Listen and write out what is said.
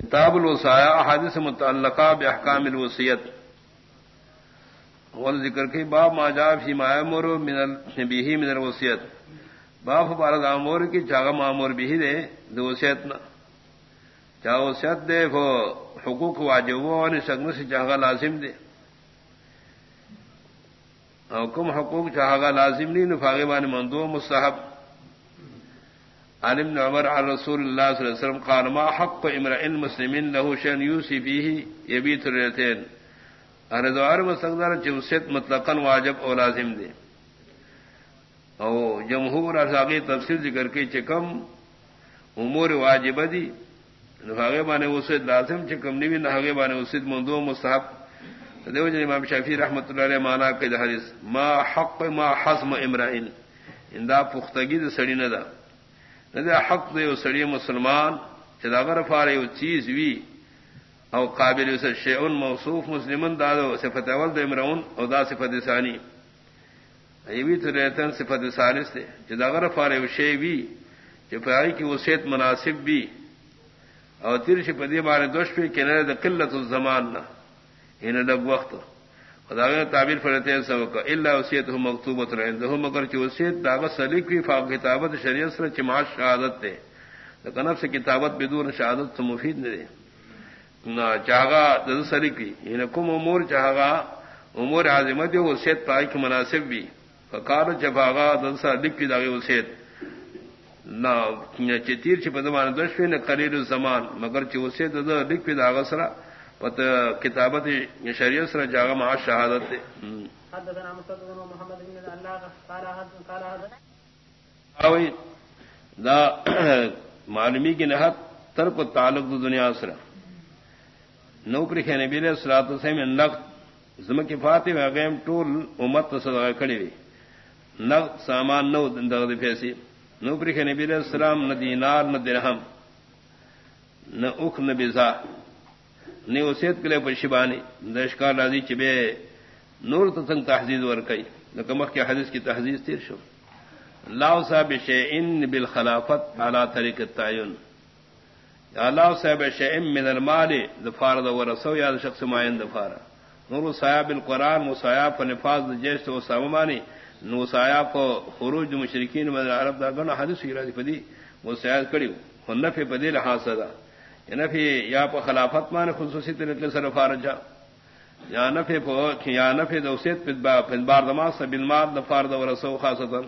کتاب الوسایا احادث متعلقہ بحکام الوسیت غل ذکر کی، باب ما جا فی مامور من النبیہ من الوسیت باب بارد امور کی چاغ مامور بھی دے، دو دوسیت نہ چاہ وسیت دے وہ حقوق واجب اور سگن سے چاہا لازم دے. حکم حقوق چاہا لازم نہیں نفاغبان مندو مستحب. عن ابن عمر عن رسول الله صلى الله عليه وسلم قال، ما حق امرئ مسلم له شان يوصي به يبيت ريتين انا دوار مستقدر جوست مطلقا واجب او لازم دے۔ او جمهور ارزاقی تفسیر ذکر کی چکم امور واجب دی۔ نفاغے بانے وسید لازم چکم نیوی نحاغے بانے وسید مندو مستحب۔ دیو جن امام شافی رحمت اللہ علیہ مانا کہ حدیث، ما حق، ما حزم امرئن اندا پختگی دا سڑی ندا۔ حق دے سڑی مسلمان چداگر فارے وہ چیز وی، او قابل شیعن موصوف مسلمن دادو صفت اول دے مرون او دا صفت ثانی۔ ایوی تو ریتن صفت ثالث دے چداگر فارے وہ شی وی چپائی کی وسیت مناسب بھی اور تیر شپدی مارے دوش پہ کہ نہ قلت الزمان نہ انہیں لگ وقت۔ خدا تعبیر فرتے سب کا اللہ وسیت ہو مکتوبت رہے مگر کی وسیت دعوت سلیق کی، فاق کتابت شریعت سے چماش شہادت دے کنب سے کتابت بدون شہادت تو مفید نے دے نہ چاہگا دد سلیق کی انہیں کم امور چاہگا امور عظمت وسیت پائی کی مناسب بھی۔ فکار چباغا دد سلیق کی داغی وسیت نہ چتیر چپدمان دشوی نہ قلیل الزمان، مگر چ وسیت لکھ پی داغ سرا پت کتابت شریعت سر جاگا مع شہادت دے۔ دا معلومی کی نہت ترک تعلق دو دنیا سر نوکری خینے بیلے سرات سے میں نقد زم کی فاتح وغیم ٹول امت صدقہ کھڑی ہوئی نقد سامان نو دغد پیسی۔ نوکری خینے بیلے السلام نہ دینار نہ درہم نہ اخ نہ بزا نہیں وسیت کے لیے پشیبانی دشکار راضی چبے نور تسنگ تحزیز ور کئی نکمک کے حدیث کی تحزیز تیر شو. اللہ صاحب شعین بال خلافت اعلیٰ طریق تعین اللہ صاحب شعیم من المال دفار دور سو یا شخص معین دفارا نور صاحب القرآن مسایاب و نفاذ جیش و سامانی نو صاحب خروج مشرقین مدر عرب، دا گنا حدیث کی راضی پدی وہ سیاد کڑی ہو نفع پدی لحاظ صدا نفی یا پا خلافت مان خصوصی طریقے سے فارجا یا نفی یا نفی دوسیت بار دماغ سے بلمار دفار دور سو خاصتا۔